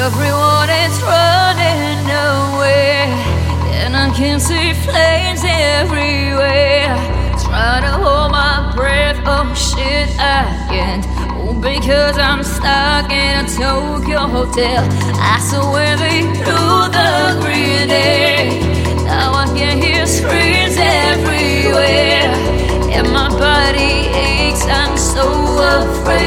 Everyone is running away, and I can see flames everywhere. Try to hold my breath, oh shit, I can't. Oh, because I'm stuck in a Tokyo hotel. I saw where they threw the grenade. Now I can hear screams everywhere, and my body aches. I'm so afraid.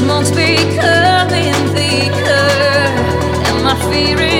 Smoke's becoming thicker, and my fear is.